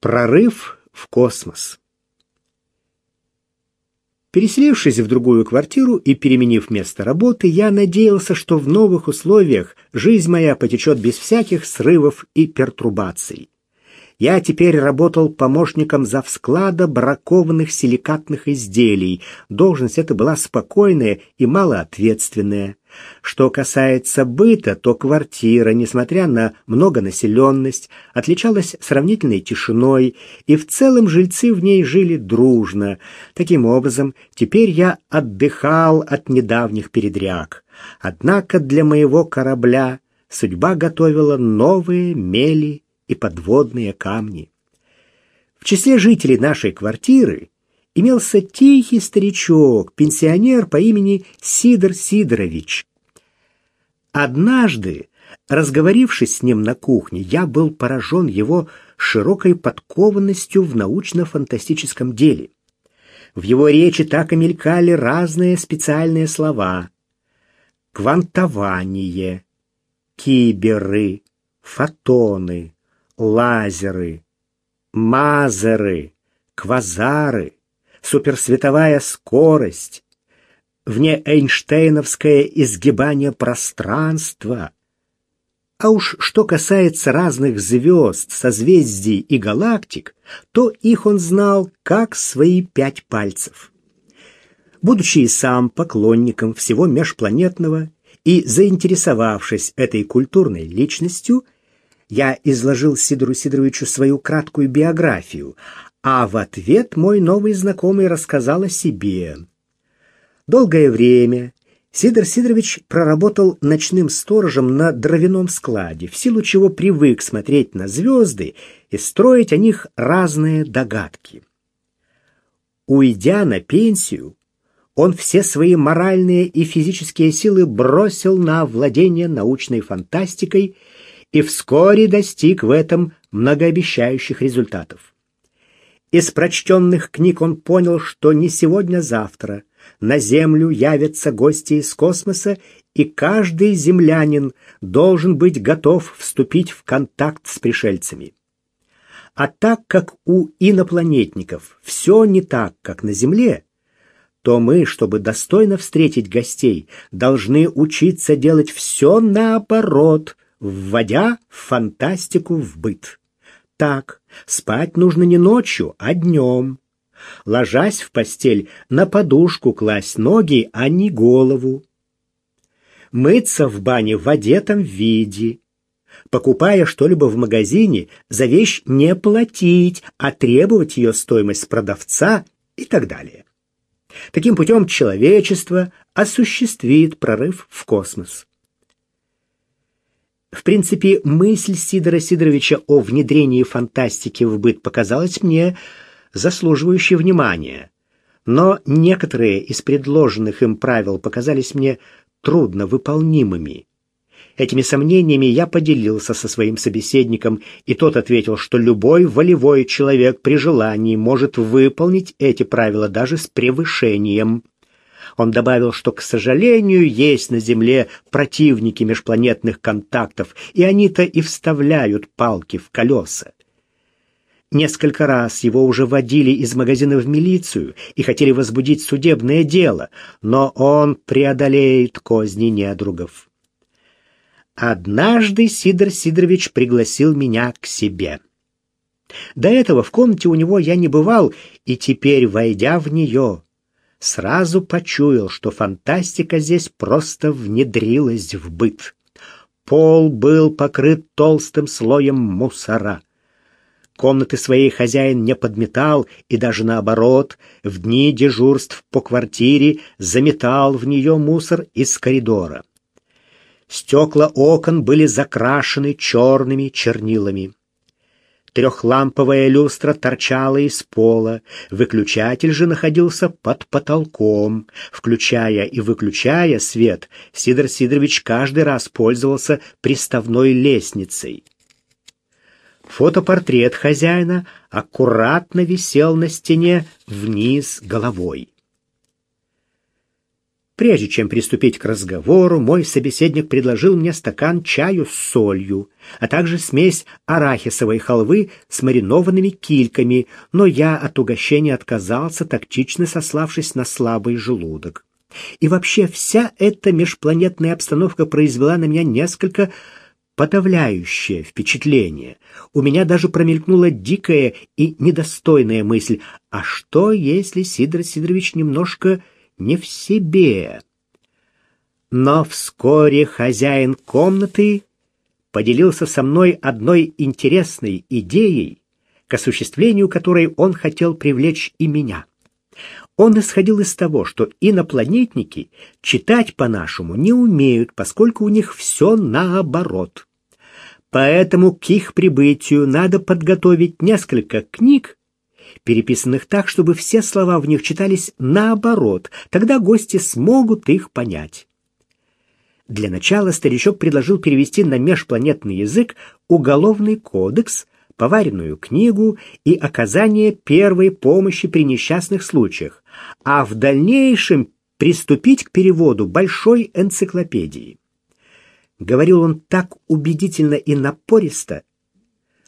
Прорыв в космос. Переселившись в другую квартиру и переменив место работы, я надеялся, что в новых условиях жизнь моя потечет без всяких срывов и пертурбаций. Я теперь работал помощником завсклада бракованных силикатных изделий. Должность эта была спокойная и малоответственная. Что касается быта, то квартира, несмотря на многонаселенность, отличалась сравнительной тишиной, и в целом жильцы в ней жили дружно. Таким образом, теперь я отдыхал от недавних передряг. Однако для моего корабля судьба готовила новые мели и подводные камни. В числе жителей нашей квартиры имелся тихий старичок, пенсионер по имени Сидор Сидорович. Однажды, разговорившись с ним на кухне, я был поражен его широкой подкованностью в научно-фантастическом деле. В его речи так и мелькали разные специальные слова. Квантование, киберы, фотоны, лазеры, мазеры, квазары, суперсветовая скорость, вне Эйнштейновское изгибание пространства. А уж что касается разных звезд, созвездий и галактик, то их он знал как свои пять пальцев. Будучи и сам поклонником всего межпланетного и заинтересовавшись этой культурной личностью, я изложил Сидору Сидоровичу свою краткую биографию, а в ответ мой новый знакомый рассказал о себе. Долгое время Сидор Сидорович проработал ночным сторожем на дровяном складе, в силу чего привык смотреть на звезды и строить о них разные догадки. Уйдя на пенсию, он все свои моральные и физические силы бросил на владение научной фантастикой и вскоре достиг в этом многообещающих результатов. Из прочтенных книг он понял, что не сегодня-завтра на Землю явятся гости из космоса, и каждый землянин должен быть готов вступить в контакт с пришельцами. А так как у инопланетников все не так, как на Земле, то мы, чтобы достойно встретить гостей, должны учиться делать все наоборот, вводя фантастику в быт. Так, спать нужно не ночью, а днем. Ложась в постель, на подушку класть ноги, а не голову. Мыться в бане в одетом виде. Покупая что-либо в магазине, за вещь не платить, а требовать ее стоимость продавца и так далее. Таким путем человечество осуществит прорыв в космос. В принципе, мысль Сидора Сидоровича о внедрении фантастики в быт показалась мне заслуживающей внимания. Но некоторые из предложенных им правил показались мне трудно выполнимыми. Этими сомнениями я поделился со своим собеседником, и тот ответил, что любой волевой человек при желании может выполнить эти правила даже с превышением. Он добавил, что, к сожалению, есть на Земле противники межпланетных контактов, и они-то и вставляют палки в колеса. Несколько раз его уже водили из магазина в милицию и хотели возбудить судебное дело, но он преодолеет козни недругов. Однажды Сидор Сидорович пригласил меня к себе. До этого в комнате у него я не бывал, и теперь, войдя в нее, сразу почуял, что фантастика здесь просто внедрилась в быт. Пол был покрыт толстым слоем мусора. Комнаты своей хозяин не подметал и даже наоборот, в дни дежурств по квартире заметал в нее мусор из коридора. Стекла окон были закрашены черными чернилами. Трехламповая люстра торчала из пола, выключатель же находился под потолком. Включая и выключая свет, Сидор Сидорович каждый раз пользовался приставной лестницей. Фотопортрет хозяина аккуратно висел на стене вниз головой. Прежде чем приступить к разговору, мой собеседник предложил мне стакан чаю с солью, а также смесь арахисовой халвы с маринованными кильками, но я от угощения отказался, тактично сославшись на слабый желудок. И вообще вся эта межпланетная обстановка произвела на меня несколько подавляющее впечатление. У меня даже промелькнула дикая и недостойная мысль, а что, если Сидор Сидорович немножко не в себе. Но вскоре хозяин комнаты поделился со мной одной интересной идеей, к осуществлению которой он хотел привлечь и меня. Он исходил из того, что инопланетники читать по-нашему не умеют, поскольку у них все наоборот. Поэтому к их прибытию надо подготовить несколько книг, переписанных так, чтобы все слова в них читались наоборот, тогда гости смогут их понять. Для начала старичок предложил перевести на межпланетный язык Уголовный кодекс, поваренную книгу и оказание первой помощи при несчастных случаях, а в дальнейшем приступить к переводу большой энциклопедии. Говорил он так убедительно и напористо,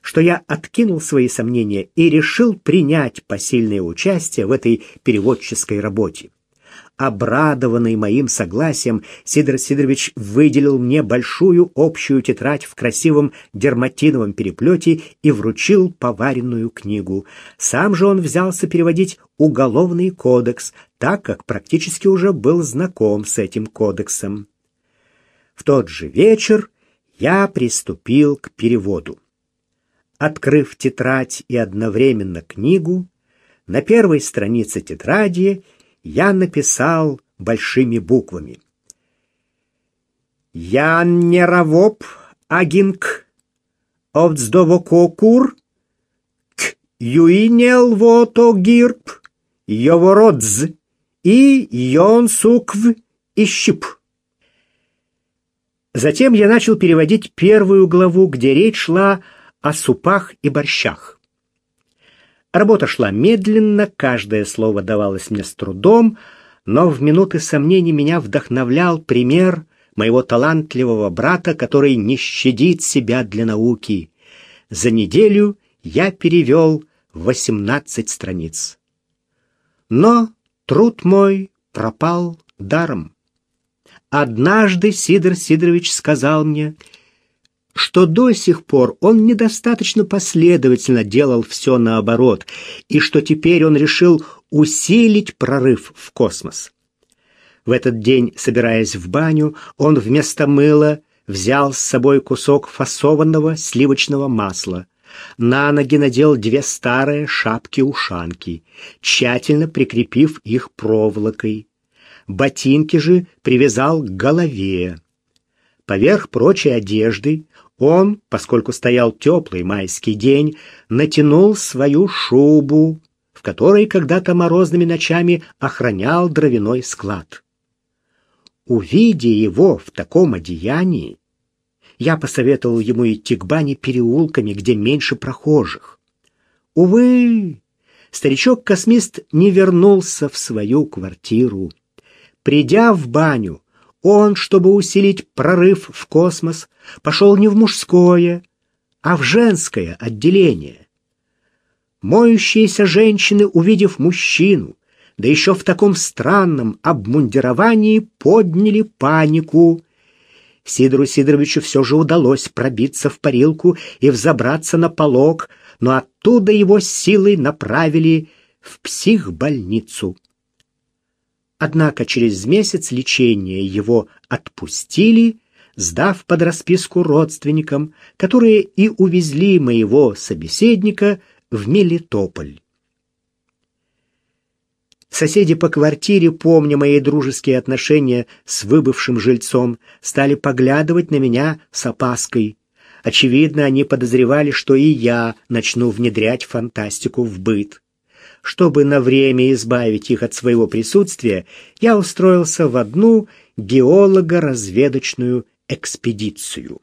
что я откинул свои сомнения и решил принять посильное участие в этой переводческой работе. Обрадованный моим согласием, Сидор Сидорович выделил мне большую общую тетрадь в красивом дерматиновом переплете и вручил поваренную книгу. Сам же он взялся переводить Уголовный кодекс, так как практически уже был знаком с этим кодексом. В тот же вечер я приступил к переводу. Открыв тетрадь и одновременно книгу, на первой странице тетради я написал большими буквами. «Я не равоп, агинг, овдздовококур, к юинел вото гирп, йовородз и йонсукв и щип». Затем я начал переводить первую главу, где речь шла о супах и борщах. Работа шла медленно, каждое слово давалось мне с трудом, но в минуты сомнений меня вдохновлял пример моего талантливого брата, который не щадит себя для науки. За неделю я перевел 18 страниц. Но труд мой пропал даром. Однажды Сидор Сидорович сказал мне — что до сих пор он недостаточно последовательно делал все наоборот, и что теперь он решил усилить прорыв в космос. В этот день, собираясь в баню, он вместо мыла взял с собой кусок фасованного сливочного масла. На ноги надел две старые шапки-ушанки, тщательно прикрепив их проволокой. Ботинки же привязал к голове. Поверх прочей одежды он, поскольку стоял теплый майский день, натянул свою шубу, в которой когда-то морозными ночами охранял дровяной склад. Увидя его в таком одеянии, я посоветовал ему идти к бане переулками, где меньше прохожих. Увы, старичок-космист не вернулся в свою квартиру. Придя в баню, он, чтобы усилить прорыв в космос, пошел не в мужское, а в женское отделение. Моющиеся женщины, увидев мужчину, да еще в таком странном обмундировании, подняли панику. Сидору Сидоровичу все же удалось пробиться в парилку и взобраться на полог, но оттуда его силой направили в психбольницу. Однако через месяц лечения его отпустили, сдав под расписку родственникам, которые и увезли моего собеседника в Мелитополь. Соседи по квартире, помня мои дружеские отношения с выбывшим жильцом, стали поглядывать на меня с опаской. Очевидно, они подозревали, что и я начну внедрять фантастику в быт. Чтобы на время избавить их от своего присутствия, я устроился в одну геолого-разведочную экспедицию.